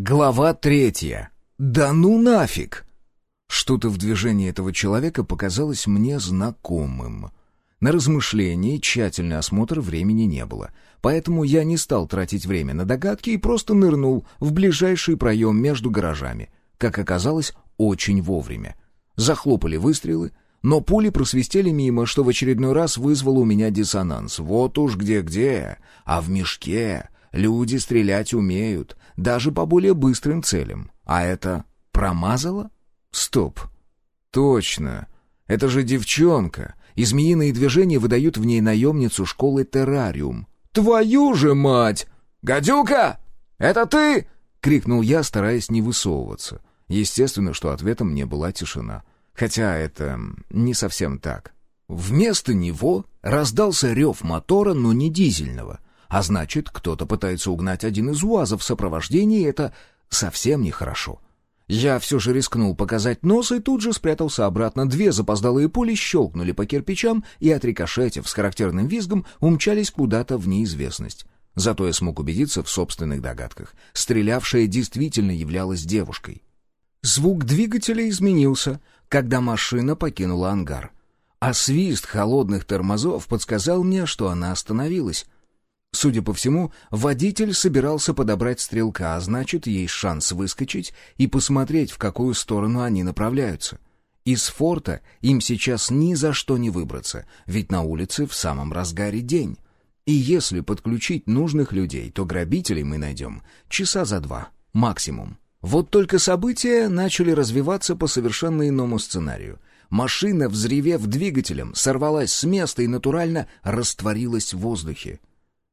Глава третья. Да ну нафиг! Что-то в движении этого человека показалось мне знакомым. На размышления и тщательный осмотр времени не было, поэтому я не стал тратить время на догадки и просто нырнул в ближайший проем между гаражами. Как оказалось, очень вовремя. Захлопали выстрелы, но пули просвистели мимо, что в очередной раз вызвало у меня диссонанс. Вот уж где-где, а в мешке люди стрелять умеют, даже по более быстрым целям. А это промазало? Стоп. Точно. Это же девчонка. И змеиные движения выдают в ней наемницу школы Террариум. «Твою же мать! Гадюка! Это ты?» — крикнул я, стараясь не высовываться. Естественно, что ответом мне была тишина. Хотя это не совсем так. Вместо него раздался рев мотора, но не дизельного. А значит, кто-то пытается угнать один из УАЗов в сопровождении, и это совсем нехорошо. Я все же рискнул показать нос и тут же спрятался обратно. Две запоздалые пули щелкнули по кирпичам и, отрикошетив с характерным визгом, умчались куда-то в неизвестность. Зато я смог убедиться в собственных догадках. Стрелявшая действительно являлась девушкой. Звук двигателя изменился, когда машина покинула ангар. А свист холодных тормозов подсказал мне, что она остановилась. Судя по всему, водитель собирался подобрать стрелка, а значит, есть шанс выскочить и посмотреть, в какую сторону они направляются. Из форта им сейчас ни за что не выбраться, ведь на улице в самом разгаре день. И если подключить нужных людей, то грабителей мы найдем часа за два, максимум. Вот только события начали развиваться по совершенно иному сценарию. Машина, взревев двигателем, сорвалась с места и натурально растворилась в воздухе.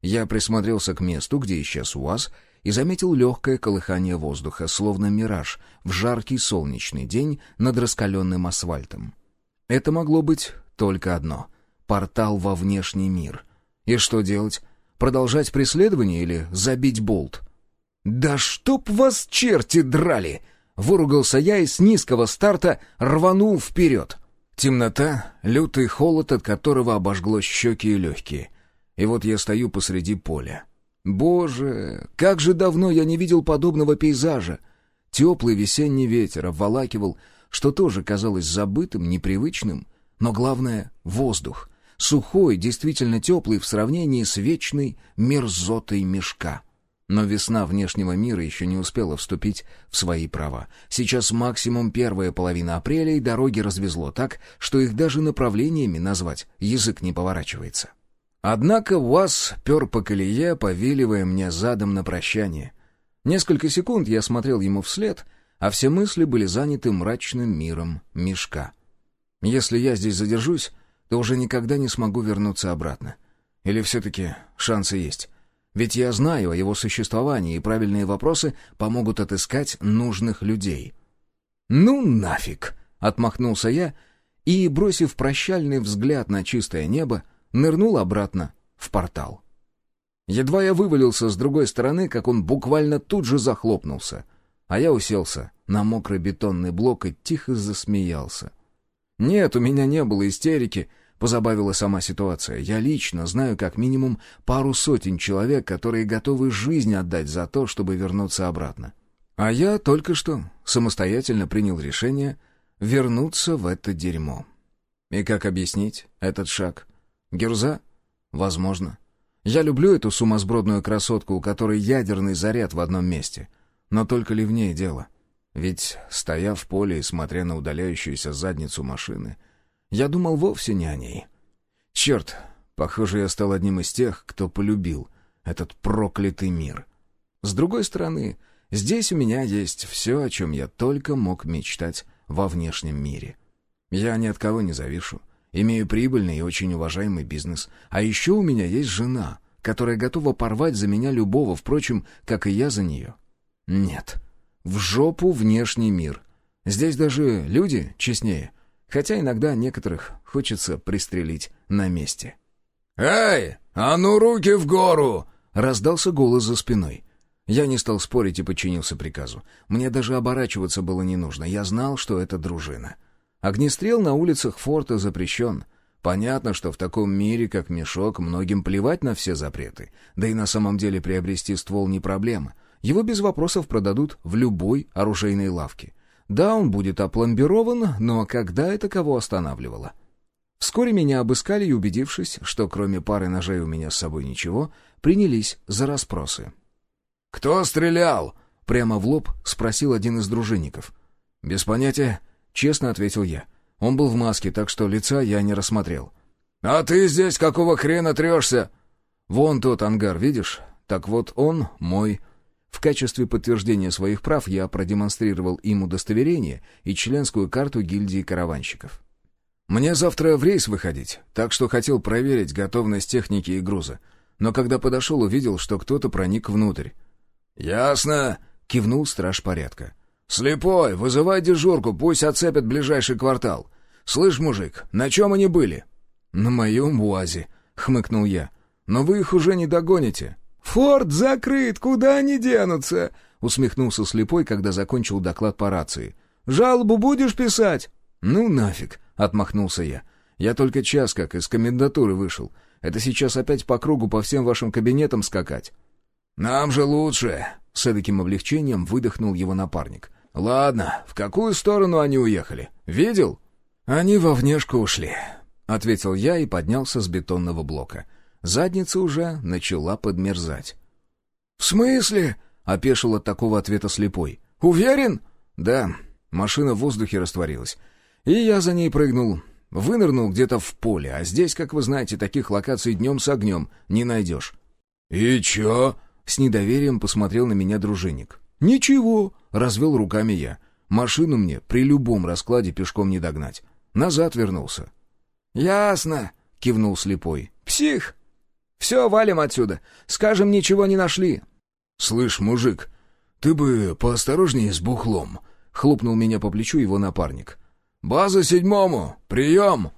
Я присмотрелся к месту, где исчез УАЗ, и заметил легкое колыхание воздуха, словно мираж, в жаркий солнечный день над раскаленным асфальтом. Это могло быть только одно — портал во внешний мир. И что делать? Продолжать преследование или забить болт? «Да чтоб вас черти драли!» — выругался я и с низкого старта рванул вперед. Темнота, лютый холод, от которого обожгло щеки и легкие — и вот я стою посреди поля. Боже, как же давно я не видел подобного пейзажа! Теплый весенний ветер обволакивал, что тоже казалось забытым, непривычным, но главное — воздух. Сухой, действительно теплый в сравнении с вечной мерзотой мешка. Но весна внешнего мира еще не успела вступить в свои права. Сейчас максимум первая половина апреля, и дороги развезло так, что их даже направлениями назвать язык не поворачивается. Однако УАЗ пер по колее, повиливая мне задом на прощание. Несколько секунд я смотрел ему вслед, а все мысли были заняты мрачным миром мешка. Если я здесь задержусь, то уже никогда не смогу вернуться обратно. Или все-таки шансы есть? Ведь я знаю о его существовании, и правильные вопросы помогут отыскать нужных людей. «Ну нафиг!» — отмахнулся я, и, бросив прощальный взгляд на чистое небо, нырнул обратно в портал. Едва я вывалился с другой стороны, как он буквально тут же захлопнулся, а я уселся на мокрый бетонный блок и тихо засмеялся. Нет, у меня не было истерики, позабавила сама ситуация. Я лично знаю как минимум пару сотен человек, которые готовы жизнь отдать за то, чтобы вернуться обратно. А я только что самостоятельно принял решение вернуться в это дерьмо. И как объяснить этот шаг? Герза? Возможно. Я люблю эту сумасбродную красотку, у которой ядерный заряд в одном месте. Но только ли в ней дело? Ведь, стоя в поле и смотря на удаляющуюся задницу машины, я думал вовсе не о ней. Черт, похоже, я стал одним из тех, кто полюбил этот проклятый мир. С другой стороны, здесь у меня есть все, о чем я только мог мечтать во внешнем мире. Я ни от кого не завишу. Имею прибыльный и очень уважаемый бизнес. А еще у меня есть жена, которая готова порвать за меня любого, впрочем, как и я за нее. Нет. В жопу внешний мир. Здесь даже люди честнее. Хотя иногда некоторых хочется пристрелить на месте. «Эй, а ну руки в гору!» — раздался голос за спиной. Я не стал спорить и подчинился приказу. Мне даже оборачиваться было не нужно. Я знал, что это дружина. Огнестрел на улицах форта запрещен. Понятно, что в таком мире, как мешок, многим плевать на все запреты. Да и на самом деле приобрести ствол не проблема. Его без вопросов продадут в любой оружейной лавке. Да, он будет опломбирован, но когда это кого останавливало? Вскоре меня обыскали и, убедившись, что кроме пары ножей у меня с собой ничего, принялись за расспросы. «Кто стрелял?» — прямо в лоб спросил один из дружинников. «Без понятия», — честно ответил я. Он был в маске, так что лица я не рассмотрел. «А ты здесь какого хрена трешься?» «Вон тот ангар, видишь? Так вот он мой». В качестве подтверждения своих прав я продемонстрировал им удостоверение и членскую карту гильдии караванщиков. Мне завтра в рейс выходить, так что хотел проверить готовность техники и груза. Но когда подошел, увидел, что кто-то проник внутрь. «Ясно», — кивнул страж порядка. «Слепой, вызывай дежурку, пусть оцепят ближайший квартал. Слышь, мужик, на чем они были?» «На моем УАЗе», — хмыкнул я. «Но вы их уже не догоните». «Форт закрыт, куда они денутся?» — усмехнулся слепой, когда закончил доклад по рации. «Жалобу будешь писать?» «Ну нафиг», — отмахнулся я. «Я только час как из комендатуры вышел. Это сейчас опять по кругу по всем вашим кабинетам скакать». «Нам же лучше!» — с эдаким облегчением выдохнул его напарник. «Ладно, в какую сторону они уехали? Видел?» «Они во внешку ушли», — ответил я и поднялся с бетонного блока. Задница уже начала подмерзать. «В смысле?» — опешил от такого ответа слепой. «Уверен?» «Да». Машина в воздухе растворилась. И я за ней прыгнул. Вынырнул где-то в поле, а здесь, как вы знаете, таких локаций днем с огнем не найдешь. «И чё?» — с недоверием посмотрел на меня дружинник. «Ничего», — развел руками я. «Машину мне при любом раскладе пешком не догнать. Назад вернулся». «Ясно», — кивнул слепой. «Псих! Все, валим отсюда. Скажем, ничего не нашли». «Слышь, мужик, ты бы поосторожнее с бухлом», — хлопнул меня по плечу его напарник. «База седьмому! Прием!»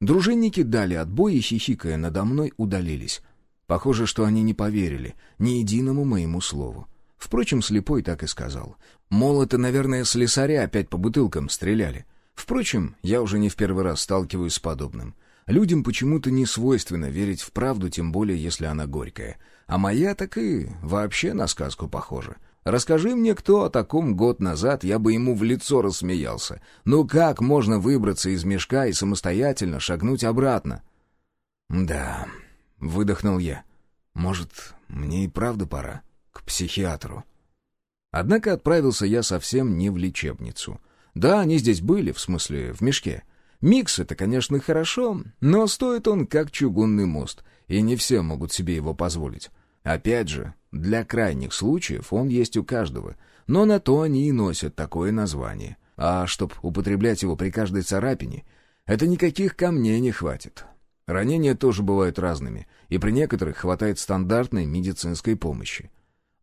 Дружинники дали отбой и, хихикая надо мной, удалились. Похоже, что они не поверили ни единому моему слову. Впрочем, слепой так и сказал. Мол, это, наверное, слесаря опять по бутылкам стреляли. Впрочем, я уже не в первый раз сталкиваюсь с подобным. Людям почему-то не свойственно верить в правду, тем более, если она горькая. А моя так и вообще на сказку похожа. Расскажи мне, кто о таком год назад, я бы ему в лицо рассмеялся. Ну как можно выбраться из мешка и самостоятельно шагнуть обратно? Да, выдохнул я. Может, мне и правда пора к психиатру. Однако отправился я совсем не в лечебницу. Да, они здесь были, в смысле, в мешке. Микс — это, конечно, хорошо, но стоит он как чугунный мост, и не все могут себе его позволить. Опять же, для крайних случаев он есть у каждого, но на то они и носят такое название. А чтоб употреблять его при каждой царапине, это никаких камней не хватит. Ранения тоже бывают разными, и при некоторых хватает стандартной медицинской помощи.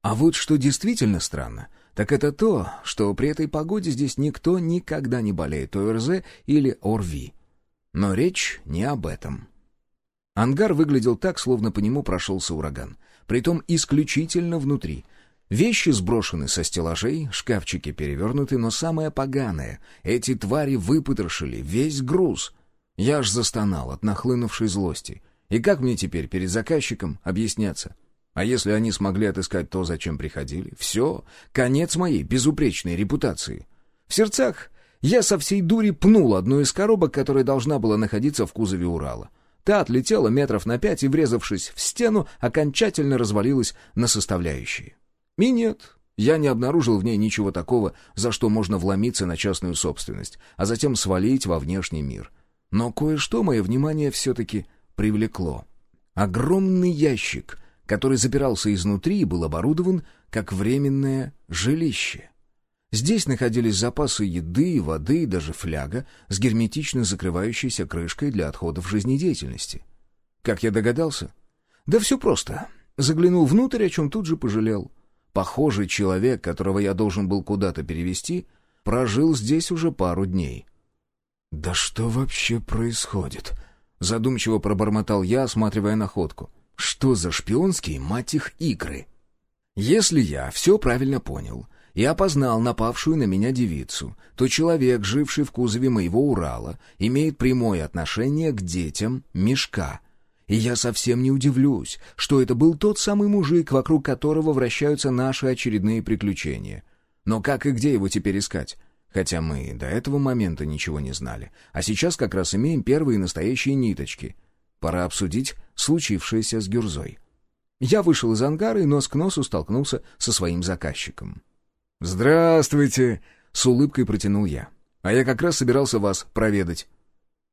А вот что действительно странно, так это то, что при этой погоде здесь никто никогда не болеет ОРЗ или ОРВИ. Но речь не об этом. Ангар выглядел так, словно по нему прошелся ураган притом исключительно внутри. Вещи сброшены со стеллажей, шкафчики перевернуты, но самое поганое — эти твари выпотрошили весь груз. Я аж застонал от нахлынувшей злости. И как мне теперь перед заказчиком объясняться? А если они смогли отыскать то, зачем приходили? Все, конец моей безупречной репутации. В сердцах я со всей дури пнул одну из коробок, которая должна была находиться в кузове Урала. Та отлетела метров на пять и, врезавшись в стену, окончательно развалилась на составляющие. И нет, я не обнаружил в ней ничего такого, за что можно вломиться на частную собственность, а затем свалить во внешний мир. Но кое-что мое внимание все-таки привлекло. Огромный ящик, который запирался изнутри и был оборудован как временное жилище. Здесь находились запасы еды, воды и даже фляга с герметично закрывающейся крышкой для отходов жизнедеятельности. Как я догадался? Да все просто. Заглянул внутрь, о чем тут же пожалел. Похожий человек, которого я должен был куда-то перевести, прожил здесь уже пару дней. «Да что вообще происходит?» — задумчиво пробормотал я, осматривая находку. «Что за шпионские, мать их, игры?» «Если я все правильно понял, и опознал напавшую на меня девицу, то человек, живший в кузове моего Урала, имеет прямое отношение к детям Мешка. И я совсем не удивлюсь, что это был тот самый мужик, вокруг которого вращаются наши очередные приключения. Но как и где его теперь искать? Хотя мы до этого момента ничего не знали. А сейчас как раз имеем первые настоящие ниточки. Пора обсудить случившееся с Гюрзой. Я вышел из ангара и нос к носу столкнулся со своим заказчиком. «Здравствуйте!» — с улыбкой протянул я. «А я как раз собирался вас проведать».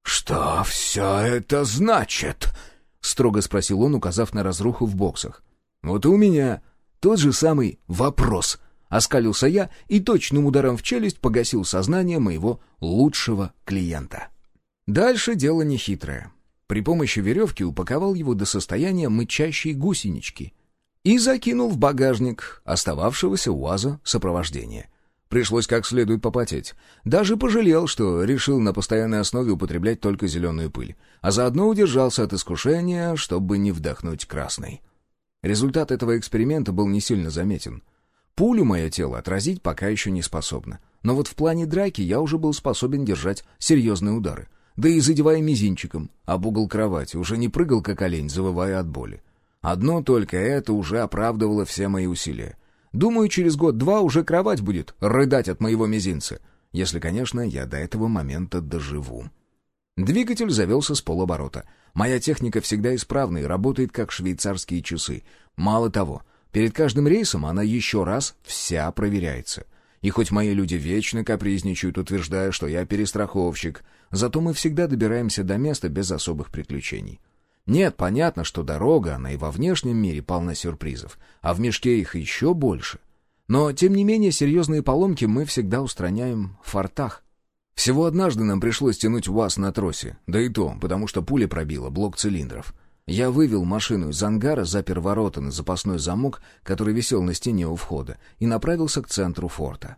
«Что все это значит?» — строго спросил он, указав на разруху в боксах. «Вот и у меня тот же самый вопрос», — оскалился я и точным ударом в челюсть погасил сознание моего лучшего клиента. Дальше дело нехитрое. При помощи веревки упаковал его до состояния мычащей гусенички и закинул в багажник остававшегося УАЗа сопровождения. Пришлось как следует попотеть. Даже пожалел, что решил на постоянной основе употреблять только зеленую пыль, а заодно удержался от искушения, чтобы не вдохнуть красный. Результат этого эксперимента был не сильно заметен. Пулю мое тело отразить пока еще не способно. Но вот в плане драки я уже был способен держать серьезные удары — да и задевая мизинчиком об угол кровати, уже не прыгал, как олень, завывая от боли. Одно только это уже оправдывало все мои усилия. Думаю, через год-два уже кровать будет рыдать от моего мизинца, если, конечно, я до этого момента доживу. Двигатель завелся с полоборота. Моя техника всегда исправна и работает как швейцарские часы. Мало того, перед каждым рейсом она еще раз вся проверяется. И хоть мои люди вечно капризничают, утверждая, что я перестраховщик, зато мы всегда добираемся до места без особых приключений. Нет, понятно, что дорога, она и во внешнем мире полна сюрпризов, а в мешке их еще больше. Но, тем не менее, серьезные поломки мы всегда устраняем в фортах. Всего однажды нам пришлось тянуть УАЗ на тросе, да и то, потому что пуля пробила блок цилиндров. Я вывел машину из ангара, запер ворота на запасной замок, который висел на стене у входа, и направился к центру форта.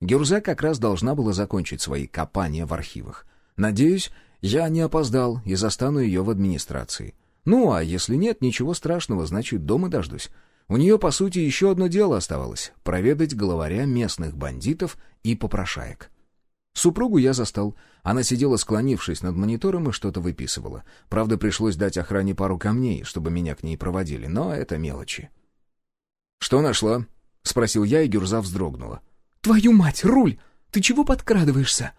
Гюрза как раз должна была закончить свои копания в архивах. Надеюсь, я не опоздал и застану ее в администрации. Ну, а если нет, ничего страшного, значит, дома дождусь. У нее, по сути, еще одно дело оставалось — проведать главаря местных бандитов и попрошаек. Супругу я застал. Она сидела, склонившись над монитором и что-то выписывала. Правда, пришлось дать охране пару камней, чтобы меня к ней проводили, но это мелочи. «Что нашла?» — спросил я, и Гюрза вздрогнула. «Твою мать, руль! Ты чего подкрадываешься?»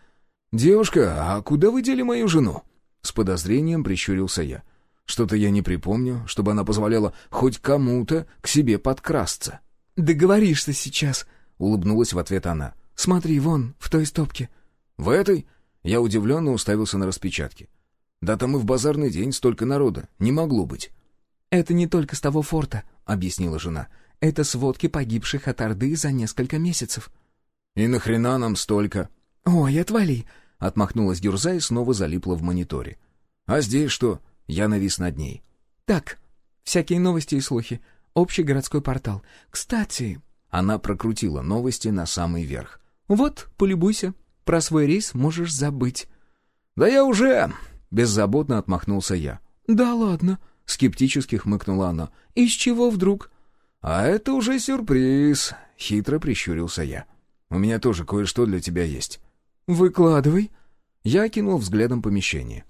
«Девушка, а куда вы дели мою жену?» С подозрением прищурился я. Что-то я не припомню, чтобы она позволяла хоть кому-то к себе подкрасться. «Договоришься сейчас», — улыбнулась в ответ она. «Смотри, вон, в той стопке. «В этой?» Я удивленно уставился на распечатки. «Да там и в базарный день столько народа. Не могло быть». «Это не только с того форта», — объяснила жена. «Это сводки погибших от Орды за несколько месяцев». «И нахрена нам столько?» «Ой, отвали!» — отмахнулась Гюрза и снова залипла в мониторе. «А здесь что?» — я навис над ней. «Так, всякие новости и слухи. Общий городской портал. Кстати...» Она прокрутила новости на самый верх. «Вот, полюбуйся. Про свой рейс можешь забыть». «Да я уже...» — беззаботно отмахнулся я. «Да ладно», — скептически хмыкнула она. «Из чего вдруг?» «А это уже сюрприз», — хитро прищурился я. «У меня тоже кое-что для тебя есть». «Выкладывай». Я кинул взглядом помещение.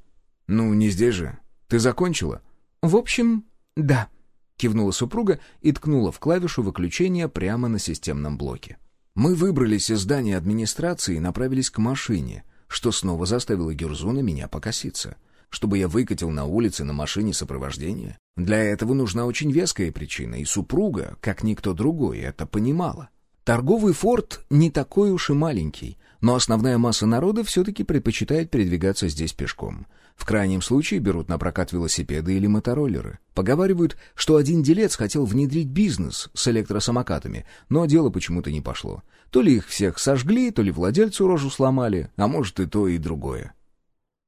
«Ну, не здесь же. Ты закончила?» «В общем, да», — кивнула супруга и ткнула в клавишу выключения прямо на системном блоке. Мы выбрались из здания администрации и направились к машине, что снова заставило Гюрзу на меня покоситься. Чтобы я выкатил на улице на машине сопровождения? Для этого нужна очень веская причина, и супруга, как никто другой, это понимала. Торговый форт не такой уж и маленький, но основная масса народа все-таки предпочитает передвигаться здесь пешком. В крайнем случае берут на прокат велосипеды или мотороллеры. Поговаривают, что один делец хотел внедрить бизнес с электросамокатами, но дело почему-то не пошло. То ли их всех сожгли, то ли владельцу рожу сломали, а может и то, и другое.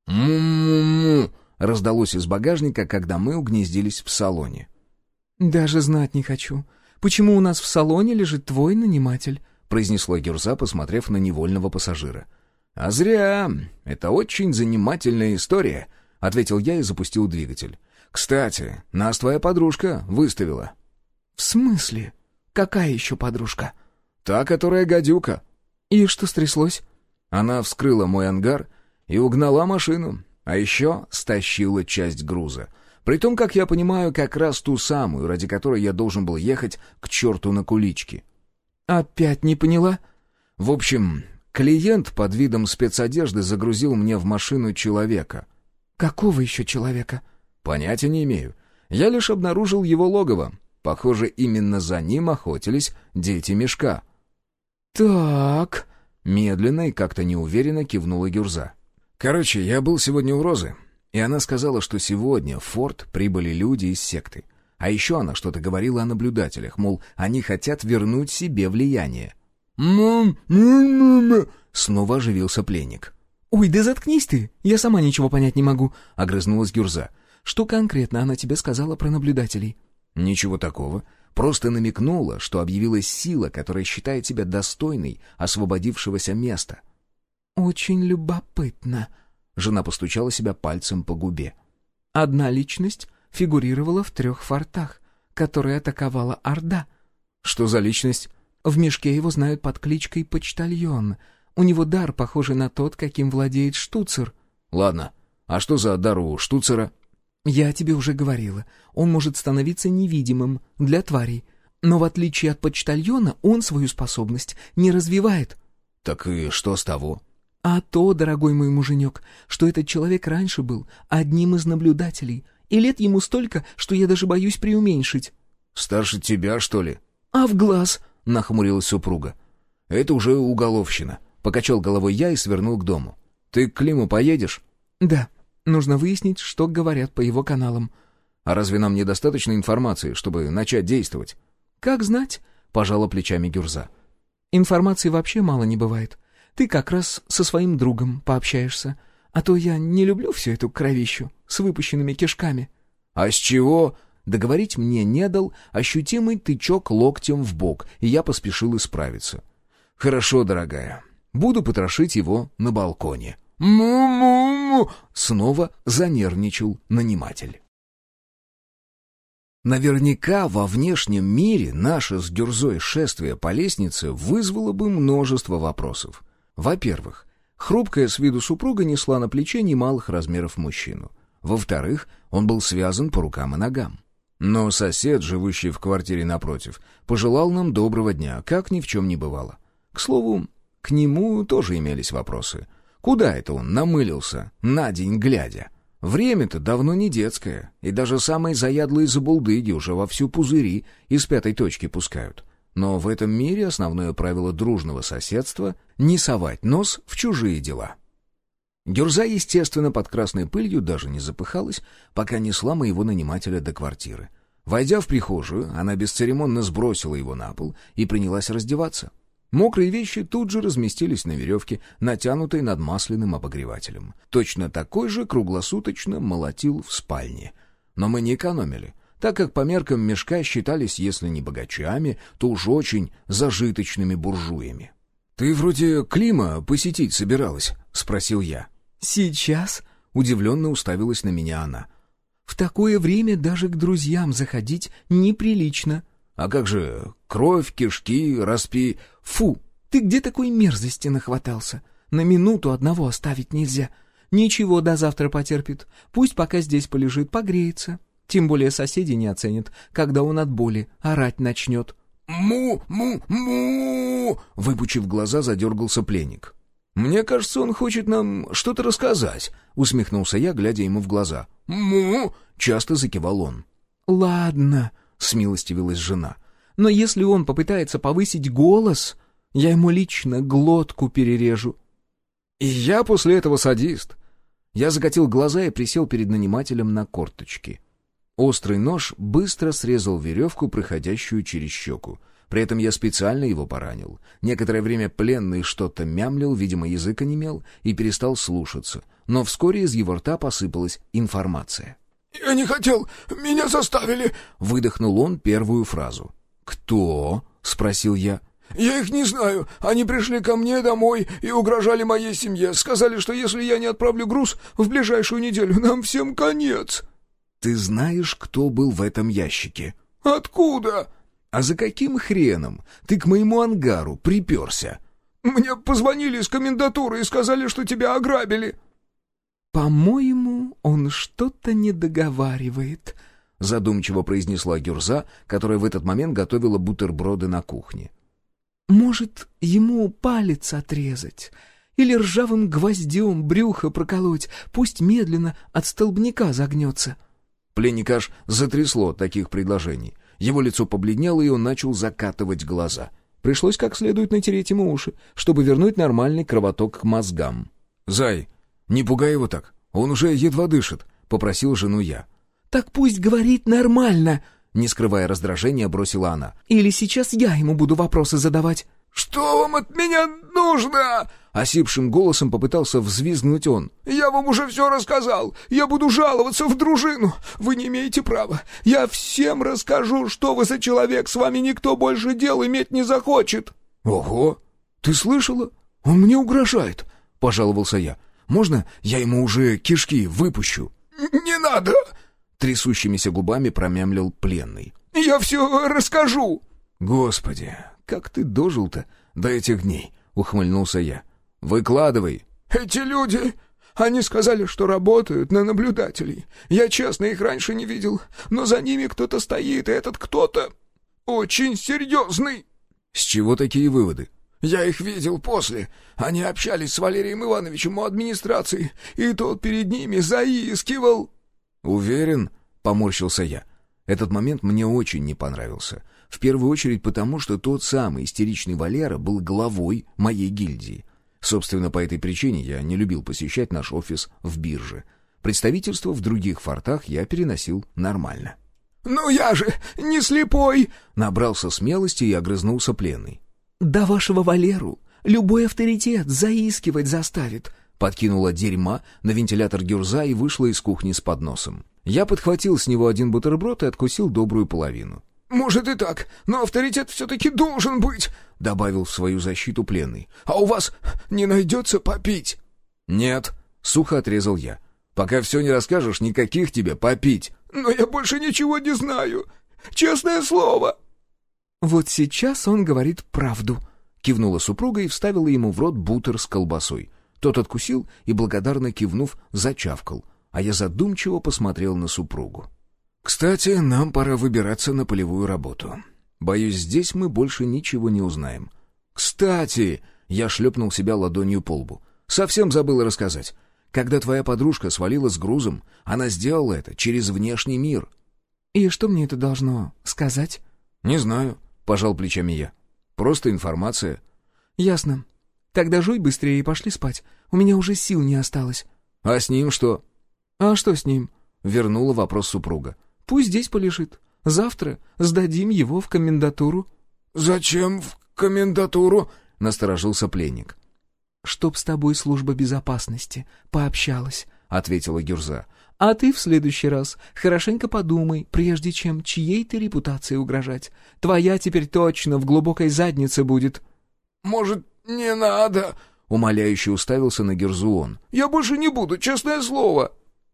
«Му-му-му!» — раздалось из багажника, когда мы угнездились в салоне. «Даже знать не хочу. Почему у нас в салоне лежит твой наниматель?» — произнесла Гюрза, посмотрев на невольного пассажира. — «А зря. Это очень занимательная история», — ответил я и запустил двигатель. «Кстати, нас твоя подружка выставила». «В смысле? Какая еще подружка?» «Та, которая гадюка». «И что стряслось?» Она вскрыла мой ангар и угнала машину, а еще стащила часть груза. Притом, как я понимаю, как раз ту самую, ради которой я должен был ехать к черту на кулички. «Опять не поняла?» В общем, клиент под видом спецодежды загрузил мне в машину человека. «Какого еще человека?» «Понятия не имею. Я лишь обнаружил его логово. Похоже, именно за ним охотились дети мешка». «Так...» — медленно и как-то неуверенно кивнула Гюрза. «Короче, я был сегодня у Розы, и она сказала, что сегодня в форт прибыли люди из секты. А еще она что-то говорила о наблюдателях, мол, они хотят вернуть себе влияние. «Мам, мам, Снова оживился пленник. «Ой, да заткнись ты! Я сама ничего понять не могу!» — огрызнулась Гюрза. «Что конкретно она тебе сказала про наблюдателей?» «Ничего такого. Просто намекнула, что объявилась сила, которая считает себя достойной освободившегося места». «Очень любопытно», — жена постучала себя пальцем по губе. «Одна личность фигурировала в трех фортах, которые атаковала Орда. Что за личность? В мешке его знают под кличкой Почтальон. У него дар, похожий на тот, каким владеет Штуцер. Ладно, а что за дар у Штуцера? Я тебе уже говорила, он может становиться невидимым для тварей. Но в отличие от почтальона, он свою способность не развивает. Так и что с того? А то, дорогой мой муженек, что этот человек раньше был одним из наблюдателей, и лет ему столько, что я даже боюсь преуменьшить». «Старше тебя, что ли?» «А в глаз?» — нахмурилась супруга. «Это уже уголовщина», — покачал головой я и свернул к дому. «Ты к Климу поедешь?» «Да. Нужно выяснить, что говорят по его каналам». «А разве нам недостаточно информации, чтобы начать действовать?» «Как знать», — пожала плечами Гюрза. «Информации вообще мало не бывает. Ты как раз со своим другом пообщаешься. А то я не люблю всю эту кровищу с выпущенными кишками». «А с чего?» Договорить мне не дал ощутимый тычок локтем в бок, и я поспешил исправиться. «Хорошо, дорогая. Буду потрошить его на балконе». «Му-му-му!» — снова занервничал наниматель. Наверняка во внешнем мире наше с Гюрзой шествие по лестнице вызвало бы множество вопросов. Во-первых, Хрупкая с виду супруга несла на плече немалых размеров мужчину. Во-вторых, он был связан по рукам и ногам. Но сосед, живущий в квартире напротив, пожелал нам доброго дня, как ни в чем не бывало. К слову, к нему тоже имелись вопросы. Куда это он намылился, на день глядя? Время-то давно не детское, и даже самые заядлые забулдыги уже вовсю пузыри из пятой точки пускают. Но в этом мире основное правило дружного соседства — не совать нос в чужие дела. Гюрза, естественно, под красной пылью даже не запыхалась, пока несла моего нанимателя до квартиры. Войдя в прихожую, она бесцеремонно сбросила его на пол и принялась раздеваться. Мокрые вещи тут же разместились на веревке, натянутой над масляным обогревателем. Точно такой же круглосуточно молотил в спальне. Но мы не экономили так как по меркам мешка считались, если не богачами, то уж очень зажиточными буржуями. «Ты вроде Клима посетить собиралась?» — спросил я. «Сейчас?» — удивленно уставилась на меня она. «В такое время даже к друзьям заходить неприлично». «А как же кровь, кишки, распи... Фу!» «Ты где такой мерзости нахватался? На минуту одного оставить нельзя. Ничего, до завтра потерпит. Пусть пока здесь полежит, погреется». Тем более соседи не оценят, когда он от боли орать начнет. «Му-му-му!» — выпучив глаза, задергался пленник. «Мне кажется, он хочет нам что-то рассказать», — усмехнулся я, глядя ему в глаза. «Му!» — часто закивал он. «Ладно», — смилостивилась жена. «Но если он попытается повысить голос, я ему лично глотку перережу». «И я после этого садист». Я закатил глаза и присел перед нанимателем на корточки. Острый нож быстро срезал веревку, проходящую через щеку. При этом я специально его поранил. Некоторое время пленный что-то мямлил, видимо, язык онемел, и перестал слушаться. Но вскоре из его рта посыпалась информация. «Я не хотел, меня заставили!» — выдохнул он первую фразу. «Кто?» — спросил я. «Я их не знаю. Они пришли ко мне домой и угрожали моей семье. Сказали, что если я не отправлю груз в ближайшую неделю, нам всем конец». «Ты знаешь, кто был в этом ящике?» «Откуда?» «А за каким хреном ты к моему ангару приперся?» «Мне позвонили из комендатуры и сказали, что тебя ограбили». «По-моему, он что-то не договаривает», — задумчиво произнесла Гюрза, которая в этот момент готовила бутерброды на кухне. «Может, ему палец отрезать?» Или ржавым гвоздем брюхо проколоть, пусть медленно от столбняка загнется. Пленник аж затрясло от таких предложений. Его лицо побледнело, и он начал закатывать глаза. Пришлось как следует натереть ему уши, чтобы вернуть нормальный кровоток к мозгам. «Зай, не пугай его так, он уже едва дышит», — попросил жену я. «Так пусть говорит нормально», — не скрывая раздражения, бросила она. «Или сейчас я ему буду вопросы задавать». «Что вам от меня нужно?» Осипшим голосом попытался взвизгнуть он. «Я вам уже все рассказал. Я буду жаловаться в дружину. Вы не имеете права. Я всем расскажу, что вы за человек. С вами никто больше дел иметь не захочет». «Ого! Ты слышала? Он мне угрожает», — пожаловался я. «Можно я ему уже кишки выпущу?» «Не надо!» — трясущимися губами промямлил пленный. «Я все расскажу!» «Господи, как ты дожил-то до этих дней?» — ухмыльнулся я. «Выкладывай». «Эти люди...» Они сказали, что работают на наблюдателей. Я честно их раньше не видел, но за ними кто-то стоит, и этот кто-то очень серьезный». «С чего такие выводы?» «Я их видел после. Они общались с Валерием Ивановичем у администрации, и тот перед ними заискивал». «Уверен?» — поморщился я. Этот момент мне очень не понравился. В первую очередь потому, что тот самый истеричный Валера был главой моей гильдии. Собственно, по этой причине я не любил посещать наш офис в бирже. Представительство в других фортах я переносил нормально. «Ну я же не слепой!» — набрался смелости и огрызнулся пленный. «Да вашего Валеру любой авторитет заискивать заставит!» Подкинула дерьма на вентилятор гюрза и вышла из кухни с подносом. Я подхватил с него один бутерброд и откусил добрую половину. «Может и так, но авторитет все-таки должен быть», — добавил в свою защиту пленный. «А у вас не найдется попить?» «Нет», — сухо отрезал я. «Пока все не расскажешь, никаких тебе попить». «Но я больше ничего не знаю. Честное слово». «Вот сейчас он говорит правду», — кивнула супруга и вставила ему в рот бутер с колбасой. Тот откусил и, благодарно кивнув, зачавкал, а я задумчиво посмотрел на супругу. «Кстати, нам пора выбираться на полевую работу. Боюсь, здесь мы больше ничего не узнаем. Кстати!» — я шлепнул себя ладонью по лбу. «Совсем забыл рассказать. Когда твоя подружка свалила с грузом, она сделала это через внешний мир». «И что мне это должно сказать?» «Не знаю», — пожал плечами я. «Просто информация». «Ясно. Тогда жуй быстрее и пошли спать. У меня уже сил не осталось». «А с ним что?» «А что с ним?» — вернула вопрос супруга. Пусть здесь полежит. Завтра сдадим его в комендатуру». «Зачем в комендатуру?» — насторожился пленник. «Чтоб с тобой служба безопасности пообщалась», — ответила Гюрза. «А ты в следующий раз хорошенько подумай, прежде чем чьей-то репутации угрожать. Твоя теперь точно в глубокой заднице будет». «Может, не надо?» — умоляюще уставился на Герзу он. «Я больше не буду, честное слово».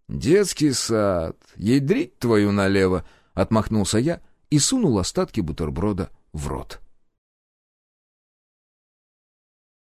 «Детский сад, ядрить твою налево!» — отмахнулся я и сунул остатки бутерброда в рот.